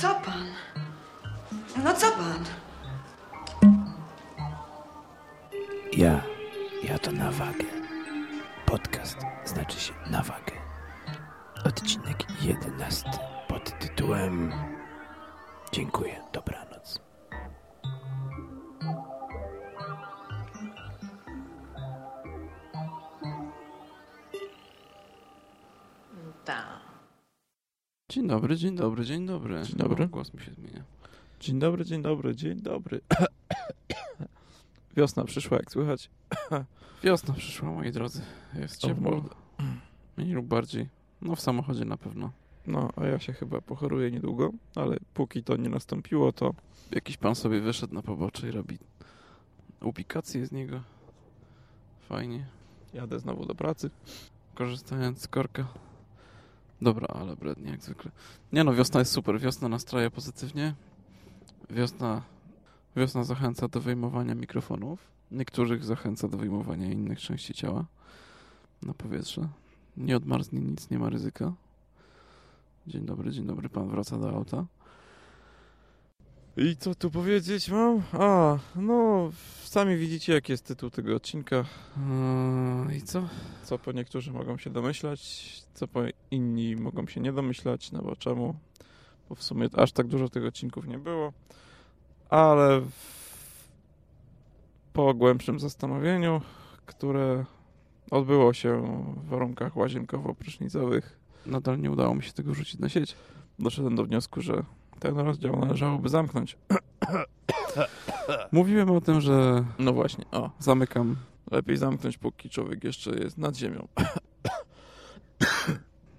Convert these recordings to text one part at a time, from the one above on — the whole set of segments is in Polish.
Co pan? No co pan? Ja, ja to na wagę. Podcast znaczy się na wagę. Odcinek jedenasty pod tytułem Dziękuję, dobranoc. Dzień dobry, dzień dobry, dzień dobry. Dzień dobry. O, głos mi się zmienia. Dzień dobry, dzień dobry, dzień dobry. Wiosna przyszła, jak słychać. Wiosna przyszła, moi drodzy. Jest ciepło. Mniej lub bardziej. No w samochodzie na pewno. No, a ja się chyba pochoruję niedługo, ale póki to nie nastąpiło, to Jakiś pan sobie wyszedł na pobocze i robi ubikację z niego. Fajnie. jadę znowu do pracy. Korzystając z korka. Dobra, ale brednie jak zwykle. Nie no, wiosna jest super. Wiosna nastraja pozytywnie. Wiosna, wiosna zachęca do wyjmowania mikrofonów. Niektórych zachęca do wyjmowania innych części ciała na powietrze. Nie odmarznie nic, nie ma ryzyka. Dzień dobry, dzień dobry. Pan wraca do auta. I co tu powiedzieć mam? A, no, sami widzicie, jaki jest tytuł tego odcinka. Eee, I co? Co po niektórzy mogą się domyślać, co po inni mogą się nie domyślać, no bo czemu? Bo w sumie aż tak dużo tych odcinków nie było. Ale w... po głębszym zastanowieniu, które odbyło się w warunkach łazienkowo-prysznicowych, Nadal nie udało mi się tego rzucić na sieć. doszedłem do wniosku, że ten rozdział należałoby zamknąć. Mówiłem o tym, że No właśnie, o, zamykam lepiej zamknąć, póki człowiek jeszcze jest nad ziemią.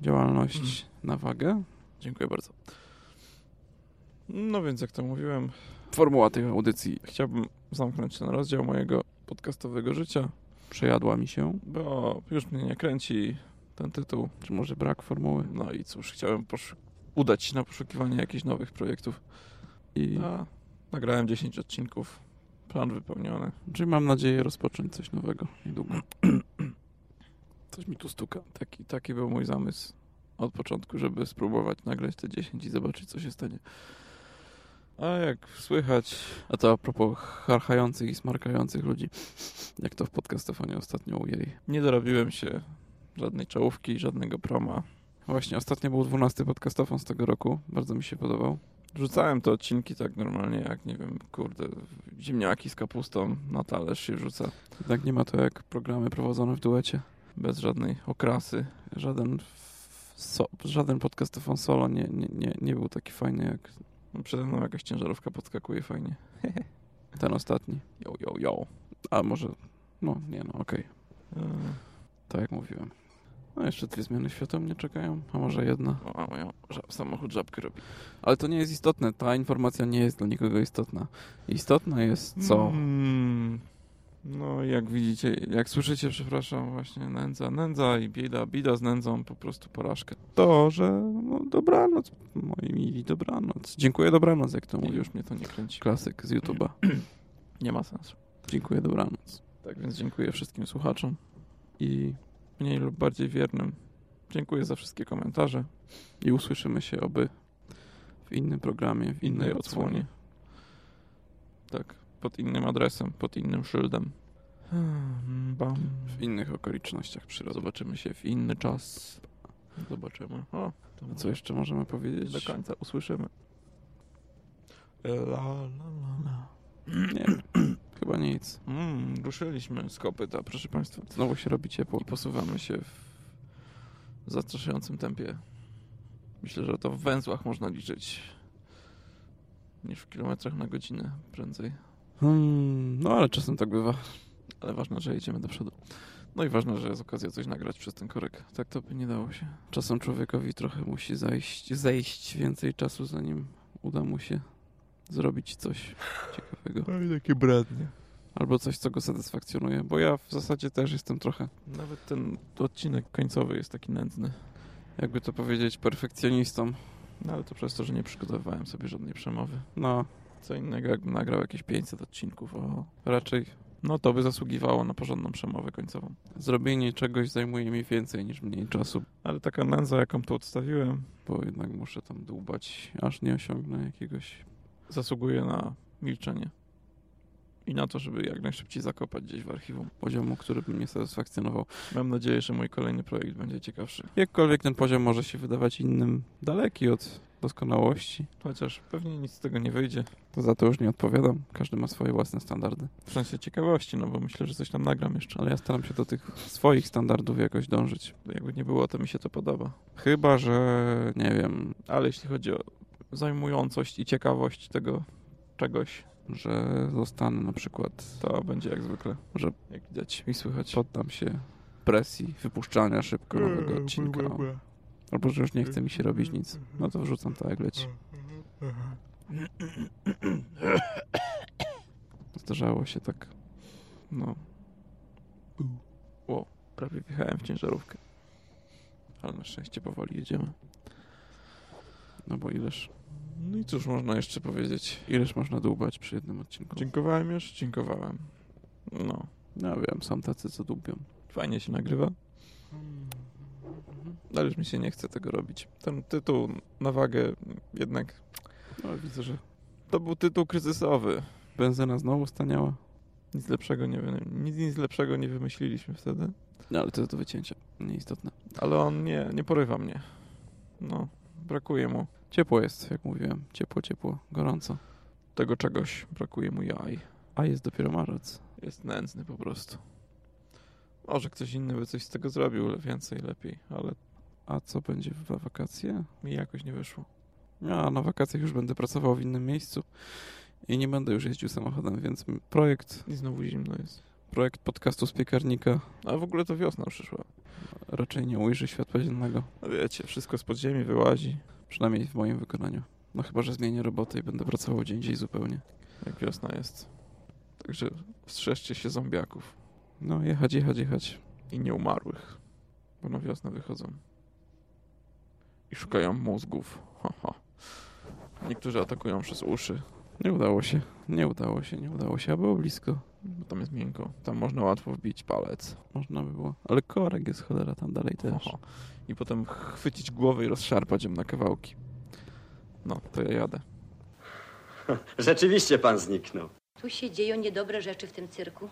działalność na wagę. Dziękuję bardzo. No więc jak to mówiłem, Formuła tej audycji chciałbym zamknąć ten rozdział mojego podcastowego życia, przejadła mi się. bo już mnie nie kręci ten tytuł. Czy może brak formuły? No i cóż, chciałem poszu- udać się na poszukiwanie jakichś nowych projektów. I A nagrałem 10 odcinków, plan wypełniony. czy mam nadzieję rozpocząć coś nowego niedługo. Coś mi tu stuka. Taki, taki był mój zamysł od początku, żeby spróbować nagrać te 10 i zobaczyć, co się stanie. A jak słychać, A to a propos charchających i smarkających ludzi, jak to w podcastofonie ostatnio ujęli. nie dorobiłem się żadnej czołówki, żadnego proma. Właśnie, ostatnio był 12 podcastofon z tego roku. Bardzo mi się podobał. Wrzucałem te odcinki tak normalnie, jak nie wiem, kurde, ziemniaki z kapustą na talerz się wrzuca. Jednak nie ma to jak programy prowadzone w duecie. Bez żadnej okrasy. Żaden, so, żaden podcastofon solo nie, nie, nie, nie był taki fajny jak No, Przede mną jakaś ciężarówka podskakuje fajnie. ten ostatni. Yo, yo, yo. A może, no nie no, okej. Eee, Tak jak mówiłem. No jeszcze dwie zmiany świateł mnie czekają, a może jedna. O, żab, samochód żabkę robi. Ale to nie jest istotne, ta informacja nie jest dla nikogo istotna. Istotna jest co? Mm, no jak widzicie, jak słyszycie, przepraszam, właśnie nędza, nędza i bieda, bida z nędzą, po prostu porażkę. To, że no, dobranoc, moi mili, dobranoc. Dziękuję, dobranoc, jak to I mówił. już mnie to nie kręci. Klasyk z YouTube'a. Nie ma sensu. Dziękuję, dobranoc. Tak więc dziękuję wszystkim słuchaczom i mniej lub bardziej wiernym. Dziękuję za wszystkie komentarze. I usłyszymy się oby w innym programie, w innej odsłonie. Tak, pod innym adresem, pod innym szyldem. Hmm, Bam. W innych okolicznościach przyrody. Zobaczymy się w inny czas. Zobaczymy. O, A co jeszcze możemy powiedzieć? do końca usłyszymy. La, la, la, la. Nie Mm, ruszyliśmy z kopyta, proszę Państwa. Znowu się robi ciepło. I posuwamy się w zastraszającym tempie. Myślę, że to w węzłach można liczyć niż w kilometrach na godzinę prędzej. Hmm, no ale czasem tak bywa. Ale ważne, że jedziemy do przodu. No i ważne, że jest okazja coś nagrać przez ten korek. Tak to by nie dało się. Czasem człowiekowi trochę musi zajść, zejść więcej czasu, zanim uda mu się zrobić coś ciekawego. No i takie bradnie. Albo coś, co go satysfakcjonuje, bo ja w zasadzie też jestem trochę, Nawet ten odcinek końcowy jest taki nędzny. jakby to powiedzieć, perfekcjonistą. No ale to przez to, że nie przygotowywałem sobie żadnej przemowy. No, Co innego, jakbym nagrał jakieś 500 odcinków. O, raczej No to by zasługiwało na porządną przemowę końcową. Zrobienie czegoś zajmuje mi więcej niż mniej czasu, Ale taka nędza, jaką tu odstawiłem, bo jednak muszę tam dłubać, aż nie osiągnę jakiegoś... zasługuje na milczenie. I na to, żeby jak najszybciej zakopać gdzieś w archiwum. poziomu, który by mnie satysfakcjonował. Mam nadzieję, że mój kolejny projekt będzie ciekawszy. Jakkolwiek ten poziom może się wydawać innym, daleki od doskonałości, Chociaż pewnie nic z tego nie wyjdzie. to za to już nie odpowiadam. Każdy ma swoje własne standardy. W sensie ciekawości, no bo myślę, że coś tam nagram jeszcze. Ale ja staram się do tych swoich standardów jakoś dążyć. Jakby nie było, to mi się to podoba. Chyba, że nie wiem, Ale jeśli chodzi o zajmującość i ciekawość tego czegoś, że zostanę na przykład, to będzie jak zwykle. że Jak widać. i słychać, poddam się presji wypuszczania szybko nowego odcinka. Albo, że już nie chce mi się robić nic. No to wrzucam tak jak leci. Zdarzało się tak. No. Wow, prawie wjechałem w ciężarówkę. Ale na szczęście powoli jedziemy. No bo ileż, No i cóż można jeszcze powiedzieć? ileż można dłubać przy jednym odcinku. Dziękowałem już? Dziękowałem. No, Ja wiem, są tacy, co dłubią. fajnie się nagrywa. Ale już mi się nie chce tego robić. Ten tytuł na wagę jednak No widzę, że to był tytuł kryzysowy. benzyna znowu staniała. Nic lepszego nie, nic, nic lepszego nie wymyśliliśmy wtedy. No ale to jest do wycięcia. Nieistotne. Ale on nie, nie porywa mnie. No, brakuje mu Ciepło jest, jak mówiłem. Ciepło, ciepło, gorąco. tego czegoś. Brakuje mu jaj. A jest dopiero marzec. Jest nędzny po prostu. Może ktoś inny by coś z tego zrobił, więcej, lepiej, ale A co będzie w wakacje? mi jakoś nie wyszło. Ja na wakacjach już będę pracował w innym miejscu i nie będę już jeździł samochodem, więc projekt, I znowu zimno jest. projekt podcastu z piekarnika A w ogóle to wiosna przyszła. raczej nie ujrzy światła dziennego. No wiecie, wszystko z podziemi wyłazi, Przynajmniej w moim wykonaniu. No chyba, że zmienię robotę i będę pracował gdzie indziej zupełnie. jak wiosna jest. Także strzeżcie się zombiaków No jechać, jechać, jechać. i nieumarłych, bo na wiosnę wychodzą. I szukają mózgów. Ha, ha. Niektórzy atakują przez uszy, Nie udało się, nie udało się, nie udało się, a było blisko. Bo tam jest miękko. Tam można łatwo wbić palec. Można by było. Ale korek jest cholera tam dalej też. Aha. I potem chwycić głowę i rozszarpać ją na kawałki. No, to ja jadę. Rzeczywiście pan zniknął. Tu się dzieją niedobre rzeczy w tym cyrku.